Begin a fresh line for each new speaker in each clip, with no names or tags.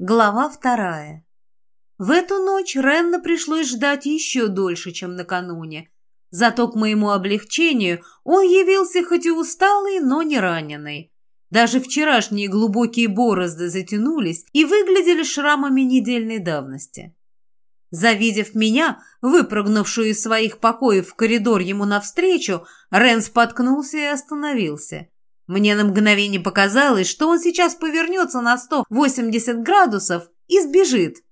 Глава вторая. В эту ночь Ренна пришлось ждать еще дольше, чем накануне. Зато к моему облегчению он явился хоть и усталый, но не раненый. Даже вчерашние глубокие борозды затянулись и выглядели шрамами недельной давности. Завидев меня, выпрыгнувшую из своих покоев в коридор ему навстречу, Рен споткнулся и остановился. Мне на мгновение показалось, что он сейчас повернется на 180 градусов и сбежит.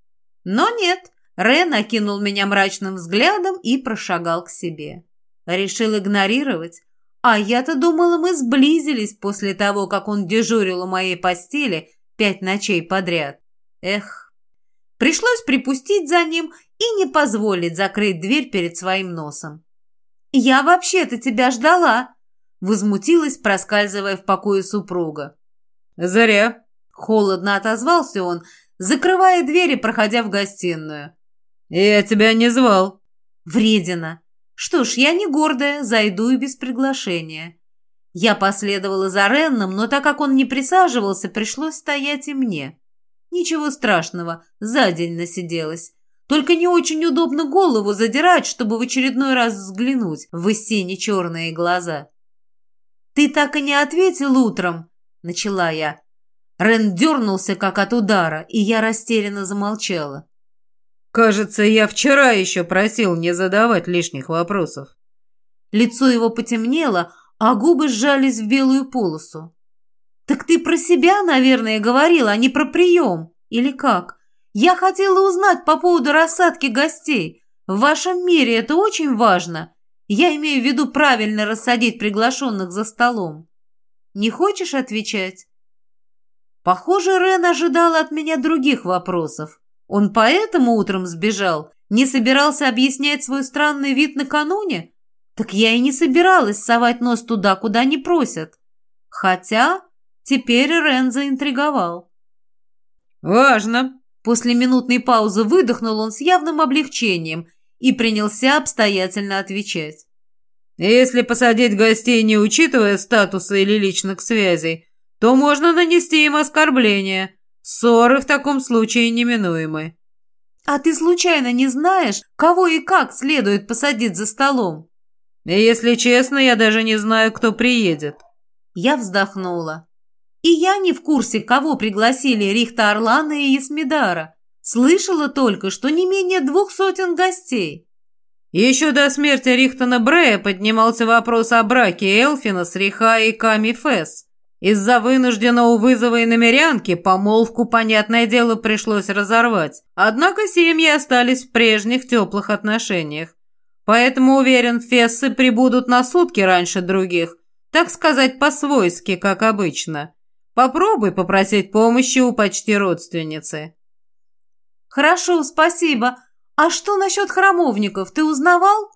Но нет, Рен окинул меня мрачным взглядом и прошагал к себе. Решил игнорировать. А я-то думала, мы сблизились после того, как он дежурил у моей постели пять ночей подряд. Эх, пришлось припустить за ним и не позволить закрыть дверь перед своим носом. «Я вообще-то тебя ждала», Возмутилась, проскальзывая в покое супруга.
«Зря!»
— холодно отозвался он, закрывая дверь и проходя в гостиную.
«Я тебя не звал».
«Вредина! Что ж, я не гордая, зайду и без приглашения». Я последовала за Ренном, но так как он не присаживался, пришлось стоять и мне. Ничего страшного, за день насиделась. Только не очень удобно голову задирать, чтобы в очередной раз взглянуть в сине черные глаза. «Ты так и не ответил утром», — начала я. Рен дернулся, как от удара, и я растерянно замолчала.
«Кажется, я вчера еще просил не задавать лишних вопросов».
Лицо его потемнело, а губы сжались в белую полосу. «Так ты про себя, наверное, говорил, а не про прием. Или как? Я хотела узнать по поводу рассадки гостей. В вашем мире это очень важно. Я имею в виду правильно рассадить приглашенных за столом. Не хочешь отвечать? Похоже, Рен ожидал от меня других вопросов. Он поэтому утром сбежал? Не собирался объяснять свой странный вид накануне? Так я и не собиралась совать нос туда, куда не просят. Хотя теперь Рен заинтриговал.
«Важно!»
После минутной паузы выдохнул он с явным облегчением и принялся обстоятельно отвечать.
«Если посадить гостей, не учитывая статуса или личных связей, то можно нанести им оскорбление. Ссоры в таком случае неминуемы».
«А ты случайно не знаешь, кого и как следует посадить за столом?»
«Если честно, я даже не знаю, кто приедет».
Я вздохнула. «И я не в курсе, кого пригласили Рихта Орлана и Есмидара. Слышала только, что не менее двух сотен гостей.
Еще до смерти Рихтона Брея поднимался вопрос о браке Элфина с Риха и Ками Фесс. Из-за вынужденного вызова и намерянки помолвку, понятное дело, пришлось разорвать. Однако семьи остались в прежних теплых отношениях. Поэтому, уверен, Фессы прибудут на сутки раньше других, так сказать, по-свойски, как обычно. Попробуй попросить помощи у почти родственницы.
«Хорошо, спасибо. А что насчет храмовников, ты узнавал?»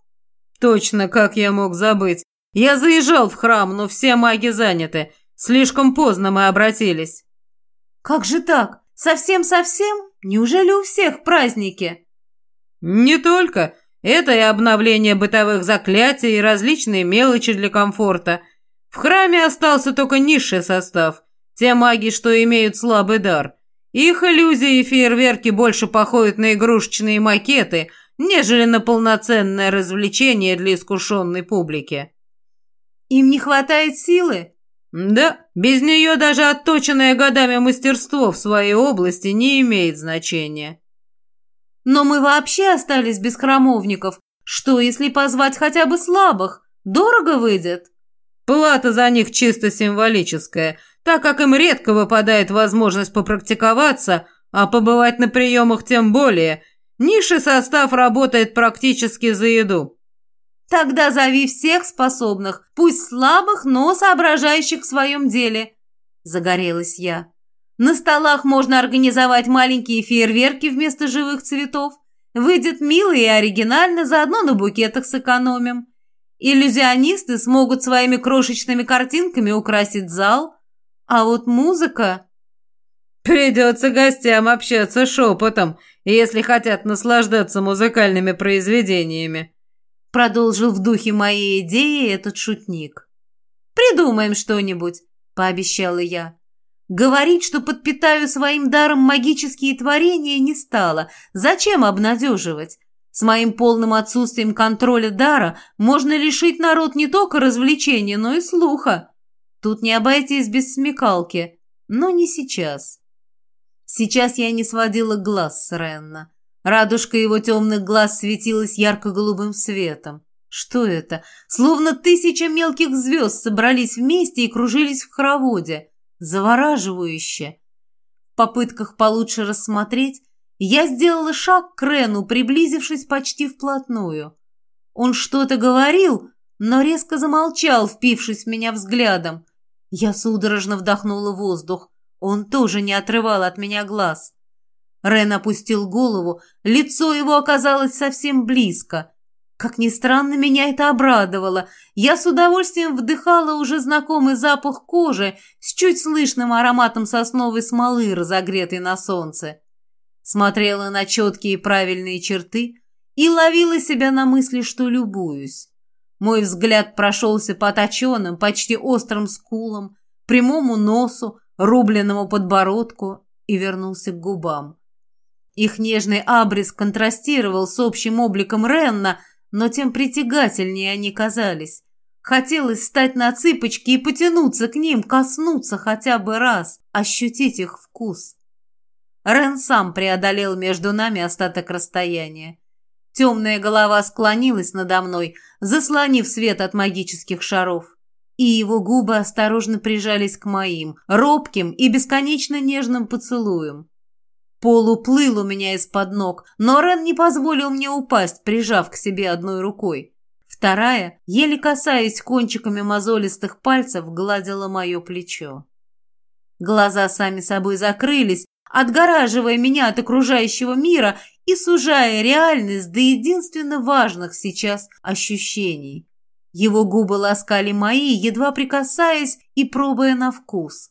«Точно, как я мог забыть. Я заезжал в храм, но все маги заняты. Слишком поздно мы обратились».
«Как же так? Совсем-совсем? Неужели у всех праздники?»
«Не только. Это и обновление бытовых заклятий, и различные мелочи для комфорта. В храме остался только низший состав. Те маги, что имеют слабый дар. Их иллюзии и фейерверки больше походят на игрушечные макеты, нежели на полноценное развлечение для искушенной публики.
Им не хватает силы?
Да, без нее даже отточенное годами мастерство в своей области не имеет значения.
Но мы вообще остались без храмовников. Что, если позвать хотя бы слабых? Дорого выйдет?
Плата за них чисто символическая – так как им редко выпадает возможность попрактиковаться, а побывать на приемах тем более. Низший состав работает практически за еду.
Тогда зови всех способных, пусть слабых, но соображающих в своем деле. Загорелась я. На столах можно организовать маленькие фейерверки вместо живых цветов. Выйдет мило и оригинально, заодно на букетах сэкономим. Иллюзионисты смогут своими крошечными картинками украсить зал – а вот музыка...
Придется гостям общаться шепотом, если хотят наслаждаться музыкальными произведениями.
Продолжил в духе моей идеи этот шутник. «Придумаем что-нибудь», — пообещала я. Говорить, что подпитаю своим даром магические творения, не стала. Зачем обнадеживать? С моим полным отсутствием контроля дара можно лишить народ не только развлечения, но и слуха. Тут не обойтись без смекалки. Но не сейчас. Сейчас я не сводила глаз с Ренна. Радужка его темных глаз светилась ярко-голубым светом. Что это? Словно тысяча мелких звезд собрались вместе и кружились в хороводе. Завораживающе. В попытках получше рассмотреть, я сделала шаг к Рену, приблизившись почти вплотную. Он что-то говорил, но резко замолчал, впившись в меня взглядом. Я судорожно вдохнула воздух. Он тоже не отрывал от меня глаз. Рен опустил голову, лицо его оказалось совсем близко. Как ни странно, меня это обрадовало. Я с удовольствием вдыхала уже знакомый запах кожи с чуть слышным ароматом сосновой смолы, разогретой на солнце. Смотрела на четкие правильные черты и ловила себя на мысли, что любуюсь. Мой взгляд прошелся по точенным, почти острым скулам, прямому носу, рубленному подбородку и вернулся к губам. Их нежный абрис контрастировал с общим обликом Ренна – но тем притягательнее они казались. Хотелось встать на цыпочки и потянуться к ним, коснуться хотя бы раз, ощутить их вкус. Рен сам преодолел между нами остаток расстояния. Темная голова склонилась надо мной, заслонив свет от магических шаров, и его губы осторожно прижались к моим, робким и бесконечно нежным поцелуем. Пол уплыл у меня из-под ног, но Рен не позволил мне упасть, прижав к себе одной рукой. Вторая, еле касаясь кончиками мозолистых пальцев, гладила мое плечо. Глаза сами собой закрылись, отгораживая меня от окружающего мира и сужая реальность до единственно важных сейчас ощущений. Его губы ласкали мои, едва прикасаясь и пробуя на вкус.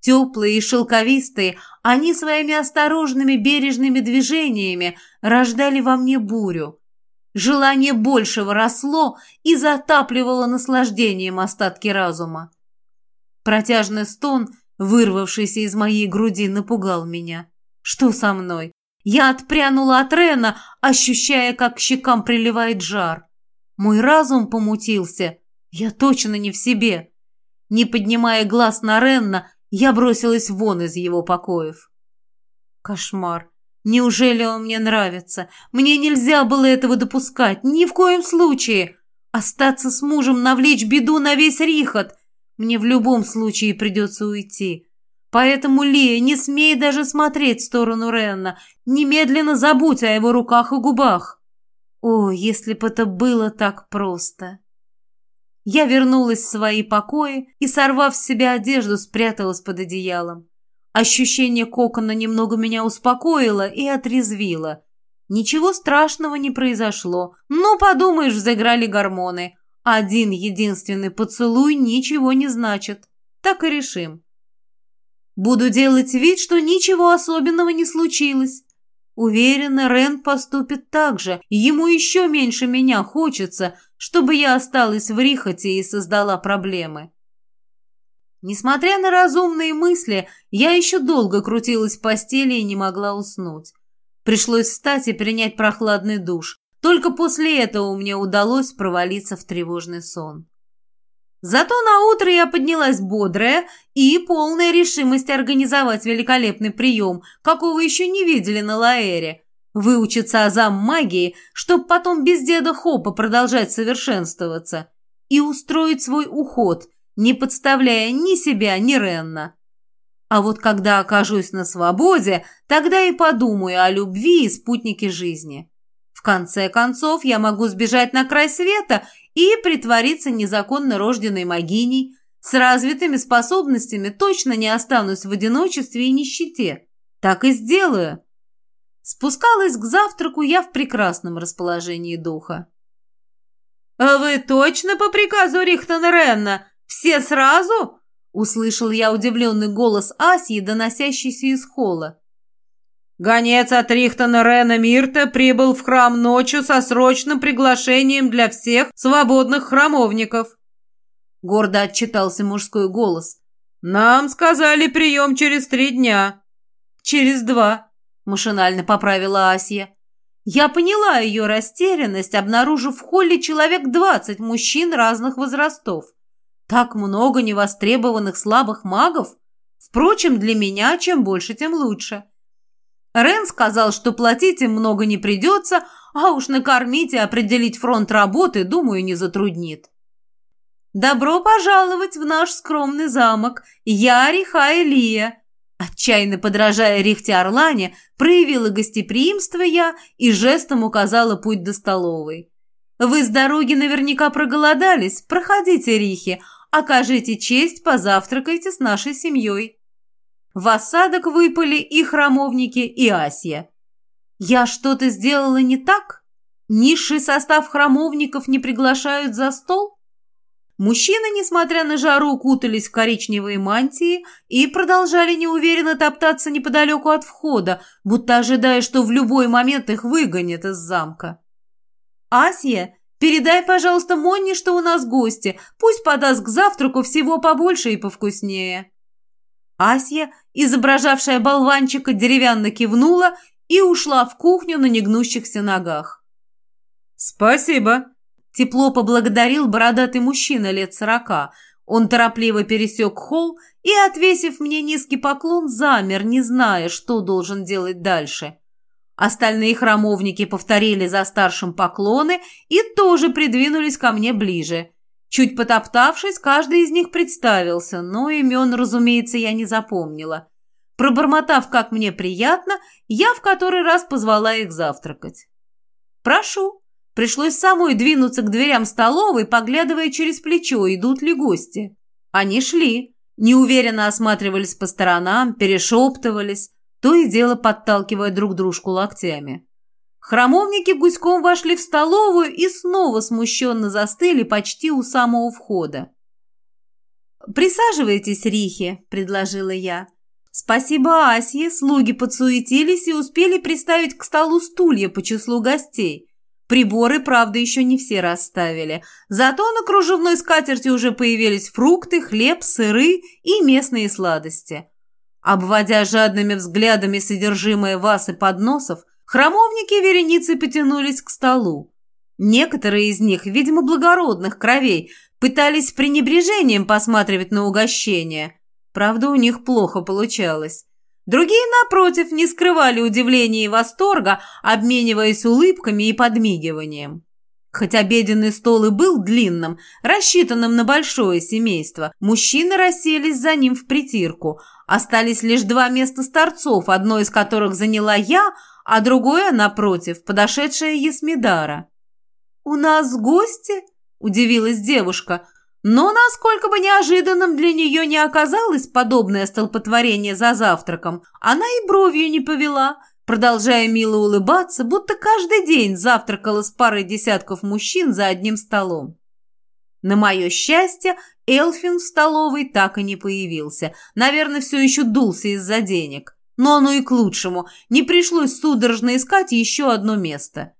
Теплые и шелковистые, они своими осторожными бережными движениями рождали во мне бурю. Желание большего росло и затапливало наслаждением остатки разума. Протяжный стон, вырвавшийся из моей груди, напугал меня. Что со мной? Я отпрянула от Рена, ощущая, как щекам приливает жар. Мой разум помутился. Я точно не в себе. Не поднимая глаз на Ренна, я бросилась вон из его покоев. Кошмар. Неужели он мне нравится? Мне нельзя было этого допускать. Ни в коем случае. Остаться с мужем, навлечь беду на весь Рихот. Мне в любом случае придется уйти. Поэтому, Лия, не смей даже смотреть в сторону Ренна. Немедленно забудь о его руках и губах. О, если бы это было так просто. Я вернулась в свои покои и, сорвав с себя одежду, спряталась под одеялом. Ощущение кокона немного меня успокоило и отрезвило. Ничего страшного не произошло. Ну, подумаешь, заиграли гормоны. Один единственный поцелуй ничего не значит. Так и решим. Буду делать вид, что ничего особенного не случилось. Уверена, Рен поступит так же. Ему еще меньше меня хочется, чтобы я осталась в Рихоте и создала проблемы. Несмотря на разумные мысли, я еще долго крутилась в постели и не могла уснуть. Пришлось встать и принять прохладный душ. Только после этого мне удалось провалиться в тревожный сон. Зато на утро я поднялась бодрая и полная решимость организовать великолепный прием, какого еще не видели на Лаэре. Выучиться азам магии, чтоб потом без деда Хопа продолжать совершенствоваться. И устроить свой уход, не подставляя ни себя, ни Ренна. А вот когда окажусь на свободе, тогда и подумаю о любви и спутнике жизни. В конце концов, я могу сбежать на край света и притвориться незаконно рожденной могиней. С развитыми способностями точно не останусь в одиночестве и нищете. Так и сделаю. Спускалась к завтраку я в прекрасном расположении духа. «А вы точно по приказу Рихтона Ренна? Все сразу?» Услышал я удивленный голос Асии, доносящийся из холла. Гонец от Рихтона Рена Мирта прибыл в храм ночью со срочным приглашением для всех свободных храмовников. Гордо отчитался мужской голос.
«Нам сказали прием через три дня».
«Через два», — машинально поправила Асия. Я поняла ее растерянность, обнаружив в холле человек двадцать мужчин разных возрастов. Так много невостребованных слабых магов. Впрочем, для меня чем больше, тем лучше. Рен сказал, что платить им много не придется, а уж накормить и определить фронт работы, думаю, не затруднит. «Добро пожаловать в наш скромный замок. Я Риха Лия. Отчаянно подражая Рихте Орлане, проявила гостеприимство я и жестом указала путь до столовой. «Вы с дороги наверняка проголодались. Проходите, Рихи, окажите честь, позавтракайте с нашей семьей». В осадок выпали и храмовники, и Асия. «Я что-то сделала не так? Низший состав храмовников не приглашают за стол?» Мужчины, несмотря на жару, кутались в коричневые мантии и продолжали неуверенно топтаться неподалеку от входа, будто ожидая, что в любой момент их выгонят из замка. «Асия, передай, пожалуйста, Монне, что у нас гости. Пусть подаст к завтраку всего побольше и повкуснее». Асия, изображавшая болванчика, деревянно кивнула и ушла в кухню на негнущихся ногах.
«Спасибо»,
Тепло поблагодарил бородатый мужчина лет сорока. Он торопливо пересек холл и, отвесив мне низкий поклон, замер, не зная, что должен делать дальше. Остальные храмовники повторили за старшим поклоны и тоже придвинулись ко мне ближе. Чуть потоптавшись, каждый из них представился, но имен, разумеется, я не запомнила. Пробормотав, как мне приятно, я в который раз позвала их завтракать. «Прошу», Пришлось самой двинуться к дверям столовой, поглядывая через плечо, идут ли гости. Они шли, неуверенно осматривались по сторонам, перешептывались, то и дело подталкивая друг дружку локтями. Храмовники гуськом вошли в столовую и снова смущенно застыли почти у самого входа. «Присаживайтесь, Рихи», — предложила я. «Спасибо Асье, слуги подсуетились и успели приставить к столу стулья по числу гостей. Приборы, правда, еще не все расставили. Зато на кружевной скатерти уже появились фрукты, хлеб, сыры и местные сладости. Обводя жадными взглядами содержимое вас и подносов, храмовники вереницы потянулись к столу. Некоторые из них, видимо, благородных кровей, пытались с пренебрежением посматривать на угощение. Правда, у них плохо получалось. Другие, напротив, не скрывали удивления и восторга, обмениваясь улыбками и подмигиванием. Хоть обеденный стол и был длинным, рассчитанным на большое семейство, мужчины расселись за ним в притирку. Остались лишь два места старцов, одно из которых заняла я, а другое, напротив, подошедшая Есмидара. «У нас гости?» – удивилась девушка. Но, насколько бы неожиданным для нее не оказалось подобное столпотворение за завтраком, она и бровью не повела, продолжая мило улыбаться, будто каждый день завтракала с парой десятков мужчин за одним столом. На мое счастье, Элфин в столовой так и не появился. Наверное, все еще дулся из-за денег. Но оно и к лучшему. Не пришлось судорожно искать еще одно место.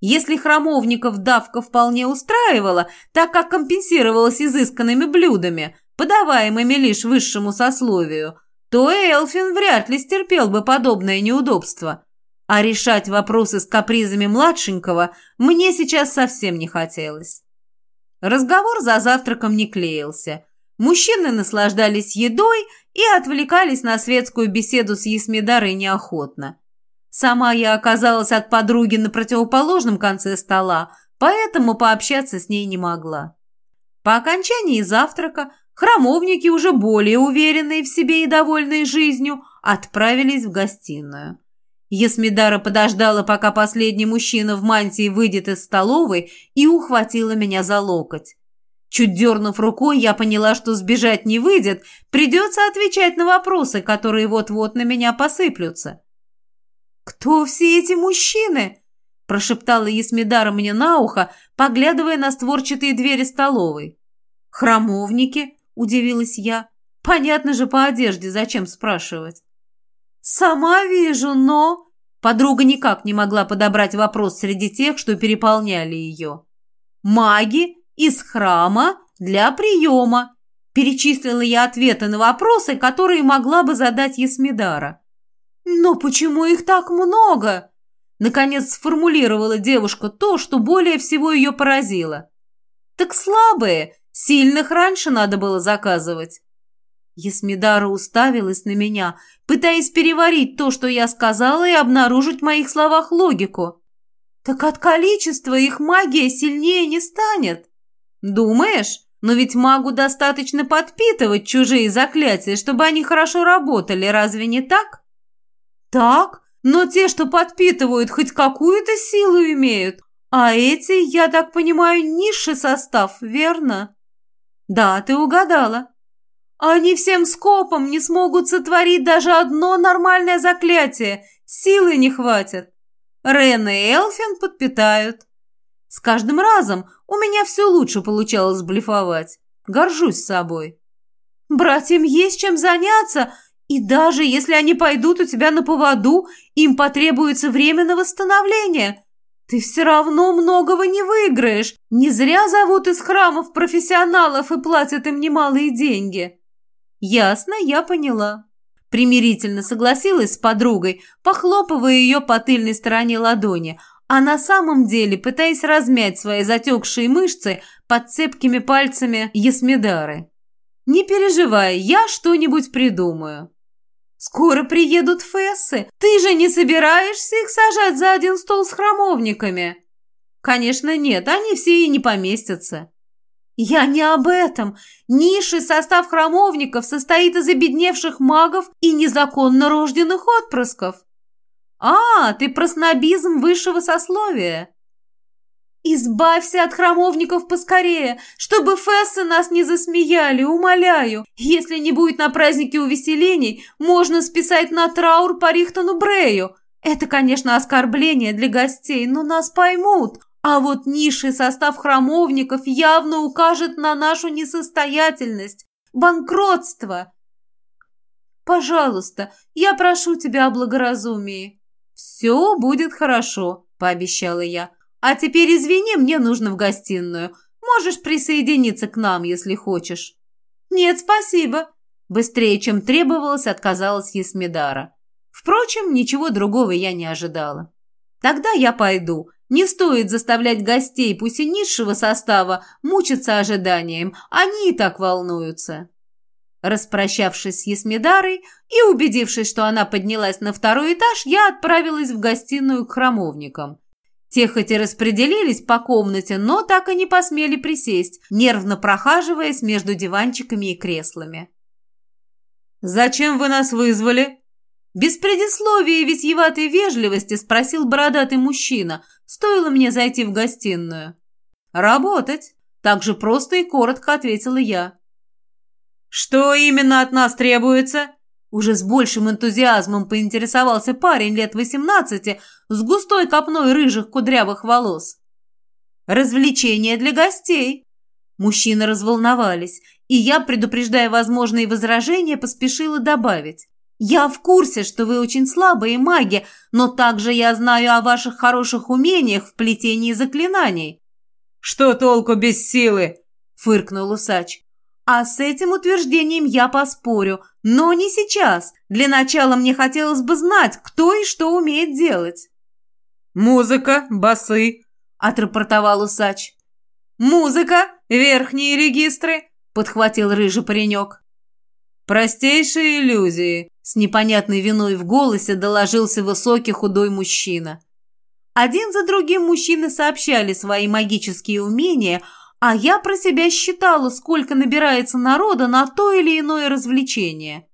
Если храмовников давка вполне устраивала, так как компенсировалась изысканными блюдами, подаваемыми лишь высшему сословию, то Элфин вряд ли стерпел бы подобное неудобство. А решать вопросы с капризами младшенького мне сейчас совсем не хотелось. Разговор за завтраком не клеился. Мужчины наслаждались едой и отвлекались на светскую беседу с Есмидарой неохотно. Сама я оказалась от подруги на противоположном конце стола, поэтому пообщаться с ней не могла. По окончании завтрака храмовники, уже более уверенные в себе и довольные жизнью, отправились в гостиную. Есмидара подождала, пока последний мужчина в мантии выйдет из столовой и ухватила меня за локоть. Чуть дернув рукой, я поняла, что сбежать не выйдет, придется отвечать на вопросы, которые вот-вот на меня посыплются. «Кто все эти мужчины?» – прошептала Есмидара мне на ухо, поглядывая на створчатые двери столовой. «Храмовники?» – удивилась я. «Понятно же по одежде, зачем спрашивать?» «Сама вижу, но...» Подруга никак не могла подобрать вопрос среди тех, что переполняли ее. «Маги из храма для приема», Перечислила я ответы на вопросы, которые могла бы задать Есмидара. «Но почему их так много?» Наконец сформулировала девушка то, что более всего ее поразило. «Так слабые, сильных раньше надо было заказывать». Есмидара уставилась на меня, пытаясь переварить то, что я сказала, и обнаружить в моих словах логику. «Так от количества их магия сильнее не станет». «Думаешь? Но ведь магу достаточно подпитывать чужие заклятия, чтобы они хорошо работали, разве не так?» «Так, но те, что подпитывают, хоть какую-то силу имеют, а эти, я так понимаю, низший состав, верно?» «Да, ты угадала», они всем скопом не смогут сотворить даже одно нормальное заклятие. Силы не хватит. Рен и Элфин подпитают. С каждым разом у меня все лучше получалось блефовать. Горжусь собой. Братьям есть чем заняться, и даже если они пойдут у тебя на поводу, им потребуется время на восстановление. Ты все равно многого не выиграешь. Не зря зовут из храмов профессионалов и платят им немалые деньги. «Ясно, я поняла». Примирительно согласилась с подругой, похлопывая ее по тыльной стороне ладони, а на самом деле пытаясь размять свои затекшие мышцы под цепкими пальцами Есмидары. «Не переживай, я что-нибудь придумаю». «Скоро приедут фессы. Ты же не собираешься их сажать за один стол с храмовниками?» «Конечно нет, они все и не поместятся». «Я не об этом. Низший состав храмовников состоит из обедневших магов и незаконно рожденных отпрысков». «А, ты про снобизм высшего сословия». «Избавься от храмовников поскорее, чтобы фессы нас не засмеяли, умоляю. Если не будет на празднике увеселений, можно списать на траур по Рихтону Брею. Это, конечно, оскорбление для гостей, но нас поймут. А вот низший состав храмовников явно укажет на нашу несостоятельность, банкротство. Пожалуйста, я прошу тебя о благоразумии. Все будет хорошо, пообещала я. А теперь извини, мне нужно в гостиную. Можешь присоединиться к нам, если хочешь. Нет, спасибо. Быстрее, чем требовалось, отказалась Есмидара. Впрочем, ничего другого я не ожидала. Тогда я пойду. Не стоит заставлять гостей, пусть и низшего состава, мучиться ожиданием. Они и так волнуются. Распрощавшись с Есмидарой и убедившись, что она поднялась на второй этаж, я отправилась в гостиную к храмовникам. Те хоть и распределились по комнате, но так и не посмели присесть, нервно прохаживаясь между диванчиками и креслами. «Зачем вы нас вызвали?» Без предисловия и витьеватой вежливости спросил бородатый мужчина, стоило мне зайти в гостиную. «Работать», – так же просто и коротко ответила я. «Что именно от нас требуется?» Уже с большим энтузиазмом поинтересовался парень лет восемнадцати с густой копной рыжих кудрявых волос. «Развлечения для гостей». Мужчины разволновались, и я, предупреждая возможные возражения, поспешила добавить. Я в курсе, что вы очень слабые маги, но также я знаю о ваших хороших умениях в плетении заклинаний». «Что толку без силы?» – фыркнул усач. «А с этим утверждением я поспорю, но не сейчас. Для начала мне хотелось бы знать, кто и что умеет делать». «Музыка, басы», – отрапортовал усач. «Музыка, верхние регистры», – подхватил рыжий паренек. «Простейшие иллюзии», — с непонятной виной в голосе доложился высокий худой мужчина. Один за другим мужчины сообщали свои магические умения, а я про себя считала, сколько набирается народа на то или иное развлечение.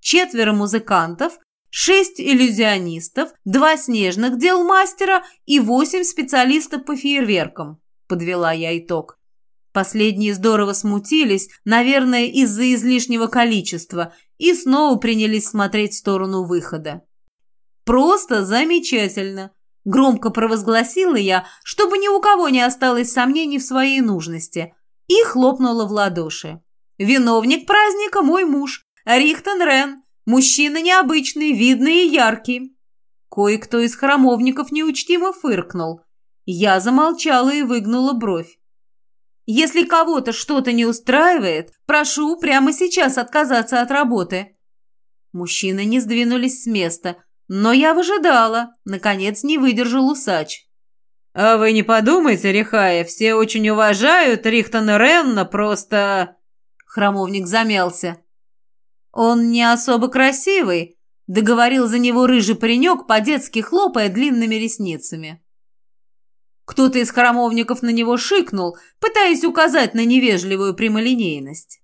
Четверо музыкантов, шесть иллюзионистов, два снежных дел мастера и восемь специалистов по фейерверкам, подвела я итог. Последние здорово смутились, наверное, из-за излишнего количества, и снова принялись смотреть в сторону выхода. «Просто замечательно!» – громко провозгласила я, чтобы ни у кого не осталось сомнений в своей нужности, и хлопнула в ладоши. «Виновник праздника – мой муж, Рихтон Рен, мужчина необычный, видный и яркий». Кое-кто из храмовников неучтимо фыркнул. Я замолчала и выгнула бровь. Если кого-то что-то не устраивает, прошу прямо сейчас отказаться от работы». Мужчины не сдвинулись с места, но я выжидала. Наконец не выдержал усач.
«А вы не подумайте, Рихая, все очень уважают Рихтона Ренна, просто...»
Хромовник замялся. «Он не особо красивый», — договорил за него рыжий паренек, по-детски хлопая длинными ресницами. Кто-то из храмовников на него шикнул, пытаясь указать на невежливую прямолинейность.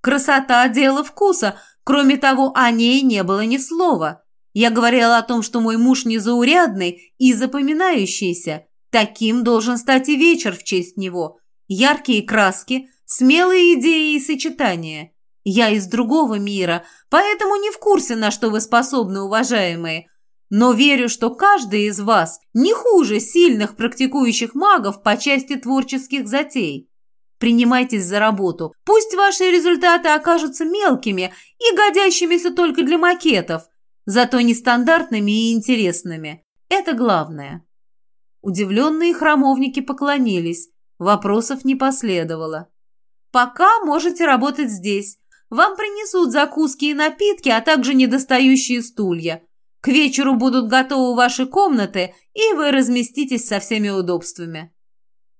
Красота – дело вкуса, кроме того, о ней не было ни слова. Я говорила о том, что мой муж незаурядный и запоминающийся. Таким должен стать и вечер в честь него. Яркие краски, смелые идеи и сочетания. Я из другого мира, поэтому не в курсе, на что вы способны, уважаемые – но верю, что каждый из вас не хуже сильных практикующих магов по части творческих затей. Принимайтесь за работу. Пусть ваши результаты окажутся мелкими и годящимися только для макетов, зато нестандартными и интересными. Это главное. Удивленные храмовники поклонились. Вопросов не последовало. Пока можете работать здесь. Вам принесут закуски и напитки, а также недостающие стулья. К вечеру будут готовы ваши комнаты, и вы разместитесь со всеми удобствами».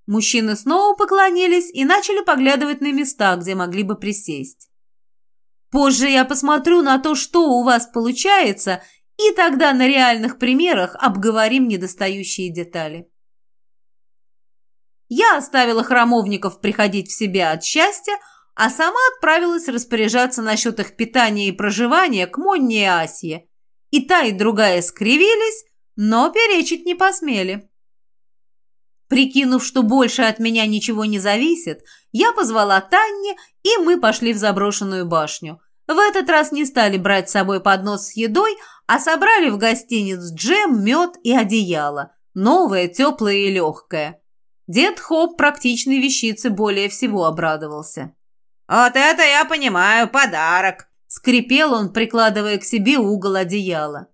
Мужчины снова поклонились и начали поглядывать на места, где могли бы присесть. «Позже я посмотрю на то, что у вас получается, и тогда на реальных примерах обговорим недостающие детали». Я оставила храмовников приходить в себя от счастья, а сама отправилась распоряжаться насчет их питания и проживания к Монне и Асье. И та, и другая скривились, но перечить не посмели. Прикинув, что больше от меня ничего не зависит, я позвала Танни, и мы пошли в заброшенную башню. В этот раз не стали брать с собой поднос с едой, а собрали в гостиниц джем, мед и одеяло. Новое, теплое и легкое. Дед Хоп практичной вещицы более всего обрадовался.
«Вот это я понимаю, подарок!»
Скрипел он, прикладывая к себе угол одеяла.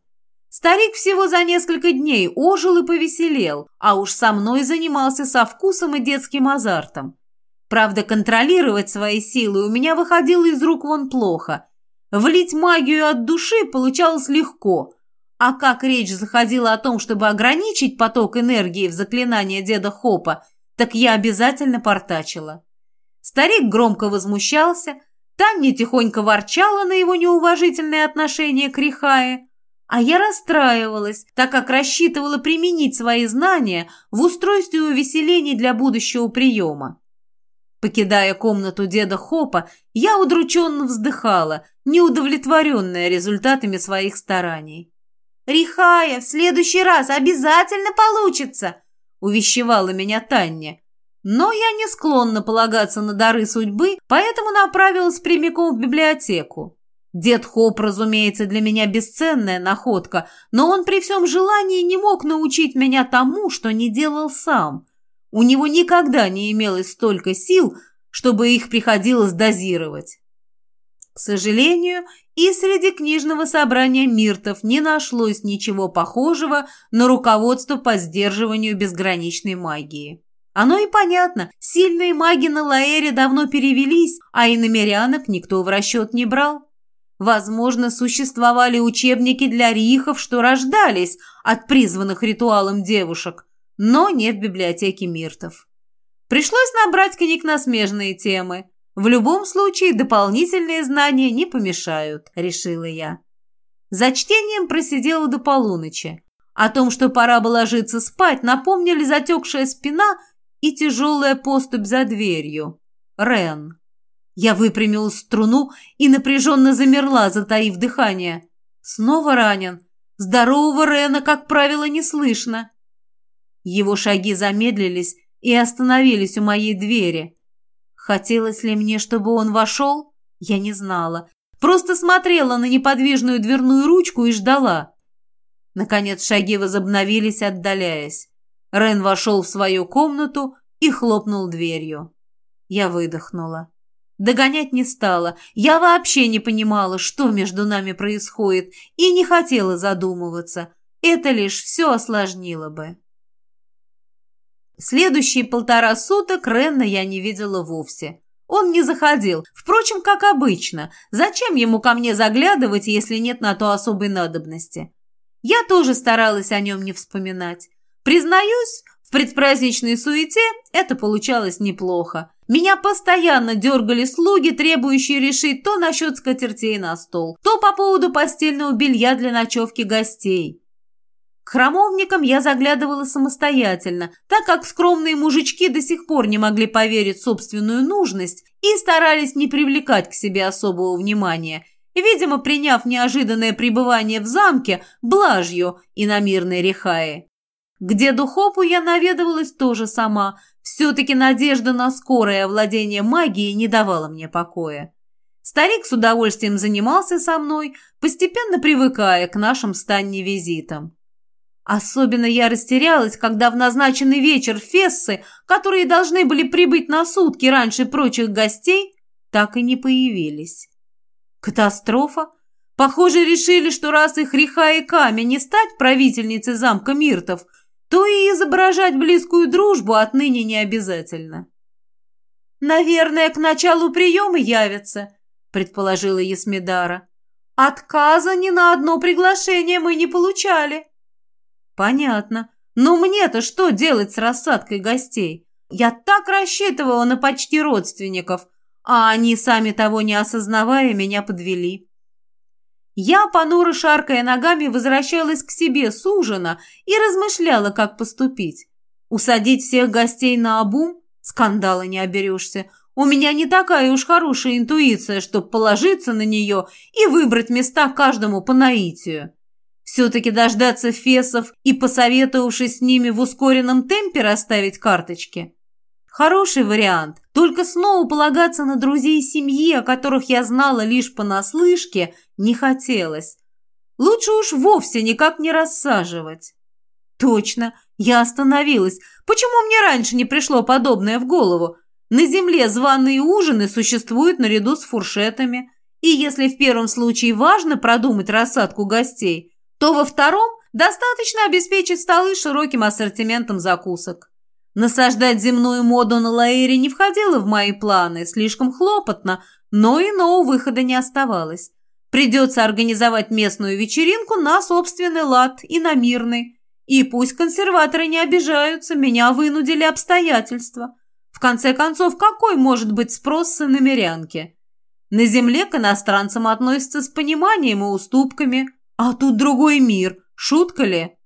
Старик всего за несколько дней ожил и повеселел, а уж со мной занимался со вкусом и детским азартом. Правда, контролировать свои силы у меня выходило из рук вон плохо. Влить магию от души получалось легко, а как речь заходила о том, чтобы ограничить поток энергии в заклинание деда Хопа, так я обязательно портачила. Старик громко возмущался – Таня тихонько ворчала на его неуважительное отношение к Рихае, а я расстраивалась, так как рассчитывала применить свои знания в устройстве увеселений для будущего приема. Покидая комнату деда Хопа, я удрученно вздыхала, неудовлетворенная результатами своих стараний.
«Рихая, в следующий раз обязательно получится!» – увещевала меня Таня. Но я не склонна полагаться на дары судьбы, поэтому направилась прямиком в библиотеку. Дед Хоп, разумеется, для меня бесценная находка, но он при всем желании не мог научить меня тому, что не делал сам. У него никогда не имелось столько сил, чтобы их приходилось дозировать. К сожалению, и среди книжного собрания миртов не нашлось ничего похожего на руководство по сдерживанию безграничной магии. Оно и понятно, сильные маги на Лаэре давно перевелись, а и намерянок никто в расчет не брал. Возможно, существовали учебники для рихов, что рождались от призванных ритуалом девушек, но нет библиотеки миртов. Пришлось набрать книг на смежные темы. В любом случае, дополнительные знания не помешают, решила я. За чтением просидела до полуночи. О том, что пора бы ложиться спать, напомнили затекшая спина – и тяжелая поступь за дверью. Рен. Я выпрямила струну и напряженно замерла, затаив дыхание. Снова ранен. Здорового Рена, как правило, не слышно. Его шаги замедлились и остановились у моей двери. Хотелось ли мне, чтобы он вошел? Я не знала. Просто смотрела на неподвижную дверную ручку и ждала. Наконец шаги возобновились, отдаляясь. Рен вошел в свою комнату и хлопнул дверью. Я выдохнула. Догонять не стала. Я вообще не понимала, что между нами происходит, и не хотела задумываться. Это лишь все осложнило бы.
Следующие полтора суток Ренна я не видела вовсе. Он не заходил. Впрочем, как обычно. Зачем ему ко мне заглядывать, если нет на то особой надобности? Я тоже старалась о нем не вспоминать. Признаюсь, в предпраздничной суете это получалось неплохо. Меня постоянно дергали слуги, требующие решить то насчет скатертей на стол, то по поводу постельного белья для ночевки гостей. К храмовникам я заглядывала самостоятельно, так как скромные мужички до сих пор не могли поверить собственную нужность и старались не привлекать к себе особого внимания, видимо, приняв неожиданное пребывание в замке блажью и на мирной рехае. К деду Хопу я наведывалась тоже сама, все-таки надежда на скорое овладение магией не давала мне покоя. Старик с удовольствием занимался со мной, постепенно привыкая к нашим станне визитам. Особенно я растерялась, когда в назначенный вечер фессы, которые должны были прибыть на сутки раньше прочих гостей, так и не появились. Катастрофа? Похоже, решили, что раз их реха и камень не стать правительницей замка Миртов, то и изображать близкую дружбу отныне не обязательно. «Наверное, к началу приема явятся», — предположила Есмидара. «Отказа ни на одно приглашение мы не получали». «Понятно. Но мне-то что делать с рассадкой гостей? Я так рассчитывала на почти родственников, а они, сами того не осознавая, меня подвели». Я, понуро шаркая ногами, возвращалась к себе с ужина и размышляла, как поступить. Усадить всех гостей на обум? Скандала не оберешься. У меня не такая уж хорошая интуиция, чтобы положиться на нее и выбрать места каждому по наитию. Все-таки дождаться фесов и, посоветовавшись с ними в ускоренном темпе, расставить карточки. Хороший вариант, только снова полагаться на друзей семьи, о которых я знала лишь понаслышке, не хотелось. Лучше уж вовсе никак не рассаживать. Точно, я остановилась. Почему мне раньше не пришло подобное в голову? На земле званые ужины существуют наряду с фуршетами. И если в первом случае важно продумать рассадку гостей, то во втором достаточно обеспечить столы широким ассортиментом закусок. Насаждать земную моду на Лаэре не входило в мои планы, слишком хлопотно, но иного выхода не оставалось. Придется организовать местную вечеринку на собственный лад и на мирный. И пусть консерваторы не обижаются, меня вынудили обстоятельства. В конце концов, какой может быть спрос с иномерянки? На земле к иностранцам относятся с пониманием и уступками – а тут другой мир. Шутка ли?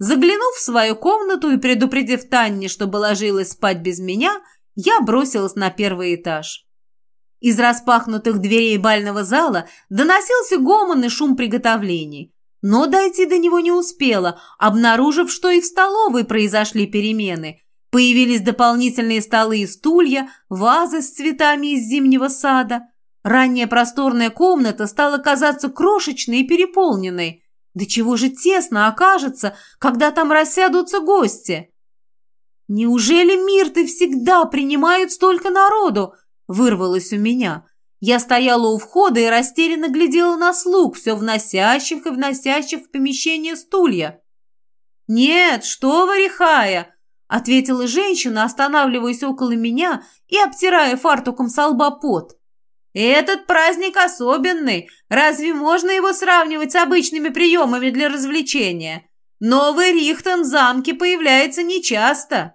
Заглянув в свою комнату и предупредив Танне, чтобы ложилась спать без меня, я бросилась на первый этаж. Из распахнутых дверей бального зала доносился гомон и шум приготовлений. Но дойти до него не успела, обнаружив, что и в столовой произошли перемены. Появились дополнительные столы и стулья, вазы с цветами из зимнего сада. Ранняя просторная комната стала казаться крошечной и переполненной. Да чего же тесно окажется, когда там рассядутся гости? «Неужели Мирты всегда принимают столько народу?» – вырвалось у меня. Я стояла у входа и растерянно глядела на слуг, все вносящих и вносящих в помещение стулья. «Нет, что вы, Рихая!» – ответила женщина, останавливаясь около меня и обтирая фартуком со лба пот. Этот праздник особенный. Разве можно его сравнивать с обычными приемами для развлечения? Новый Рихтон в замке появляется нечасто.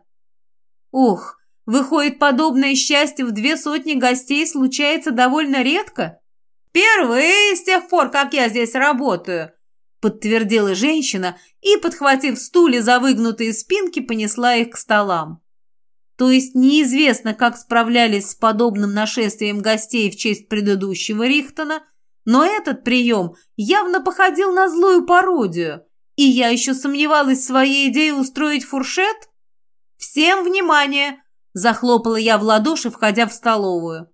Ух, выходит, подобное счастье в две сотни гостей случается довольно редко? Впервые с тех пор, как я здесь работаю, подтвердила женщина и, подхватив стулья за выгнутые спинки, понесла их к столам. То есть неизвестно, как справлялись с подобным нашествием гостей в честь предыдущего Рихтона, но этот прием явно походил на злую пародию, и я еще сомневалась в своей идее устроить фуршет. «Всем внимание!» – захлопала я в ладоши, входя в столовую.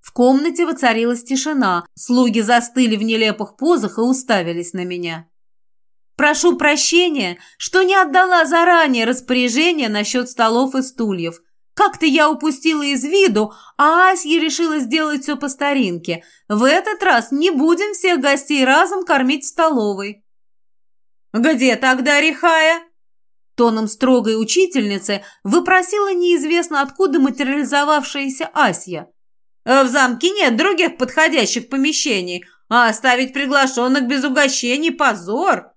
В комнате воцарилась тишина, слуги застыли в нелепых позах и уставились на меня. Прошу прощения, что не отдала заранее распоряжение насчет столов и стульев. Как-то я упустила из виду, а Асья решила сделать все по старинке. В этот раз не будем всех гостей разом кормить в столовой». «Где тогда Рихая?» Тоном строгой учительницы выпросила неизвестно откуда материализовавшаяся Асья.
«В замке нет других подходящих помещений, а оставить приглашенных без угощений – позор!»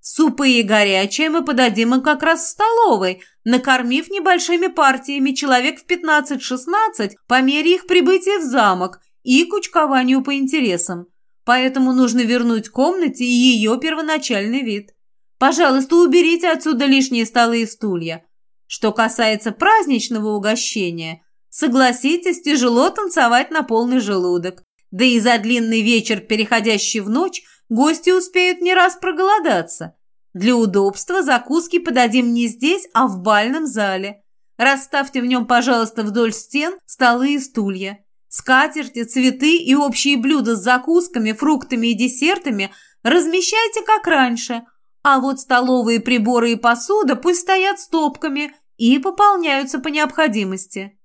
Супы и горячее мы подадим им как раз в столовой, накормив небольшими партиями человек в 15-16 по мере их прибытия в замок и кучкованию по интересам. Поэтому нужно вернуть комнате ее первоначальный вид. Пожалуйста, уберите отсюда лишние столы и стулья. Что касается праздничного угощения, согласитесь, тяжело танцевать на полный желудок. Да и за длинный вечер, переходящий в ночь, гости успеют не раз проголодаться. Для удобства закуски подадим не здесь, а в бальном зале. Расставьте в нем, пожалуйста, вдоль стен столы и стулья. Скатерти, цветы и общие блюда с закусками, фруктами и десертами размещайте как раньше, а вот столовые приборы и посуда пусть стоят стопками и пополняются по необходимости.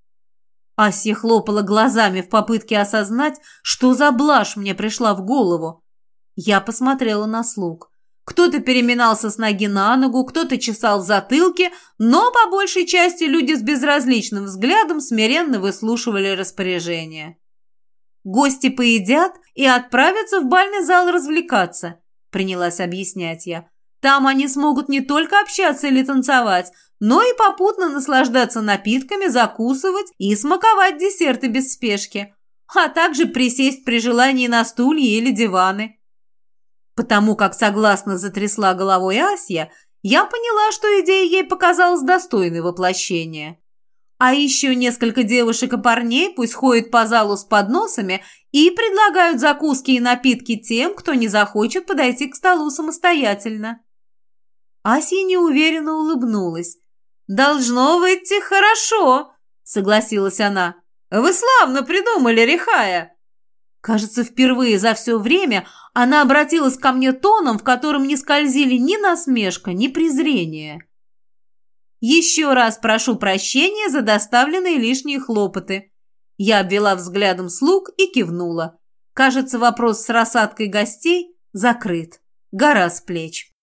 Асья хлопала глазами в попытке осознать, что за блажь мне пришла в голову. Я посмотрела на слуг. Кто-то переминался с ноги на ногу, кто-то чесал в затылке, но по большей части люди с безразличным взглядом смиренно выслушивали распоряжения. «Гости поедят и отправятся в бальный зал развлекаться», – принялась объяснять я. «Там они смогут не только общаться или танцевать, но и попутно наслаждаться напитками, закусывать и смаковать десерты без спешки, а также присесть при желании на стулья или диваны. Потому как согласно затрясла головой Асья, я поняла, что идея ей показалась достойной воплощения. А еще несколько девушек и парней пусть ходят по залу с подносами и предлагают закуски и напитки тем, кто не захочет подойти к столу самостоятельно. Асья неуверенно улыбнулась. «Должно выйти хорошо», — согласилась она. «Вы славно придумали, Рихая!» Кажется, впервые за все время она обратилась ко мне тоном, в котором не скользили ни насмешка, ни презрение. «Еще раз прошу прощения за доставленные лишние хлопоты». Я обвела взглядом слуг и кивнула. Кажется, вопрос с рассадкой гостей закрыт. Гора с плеч.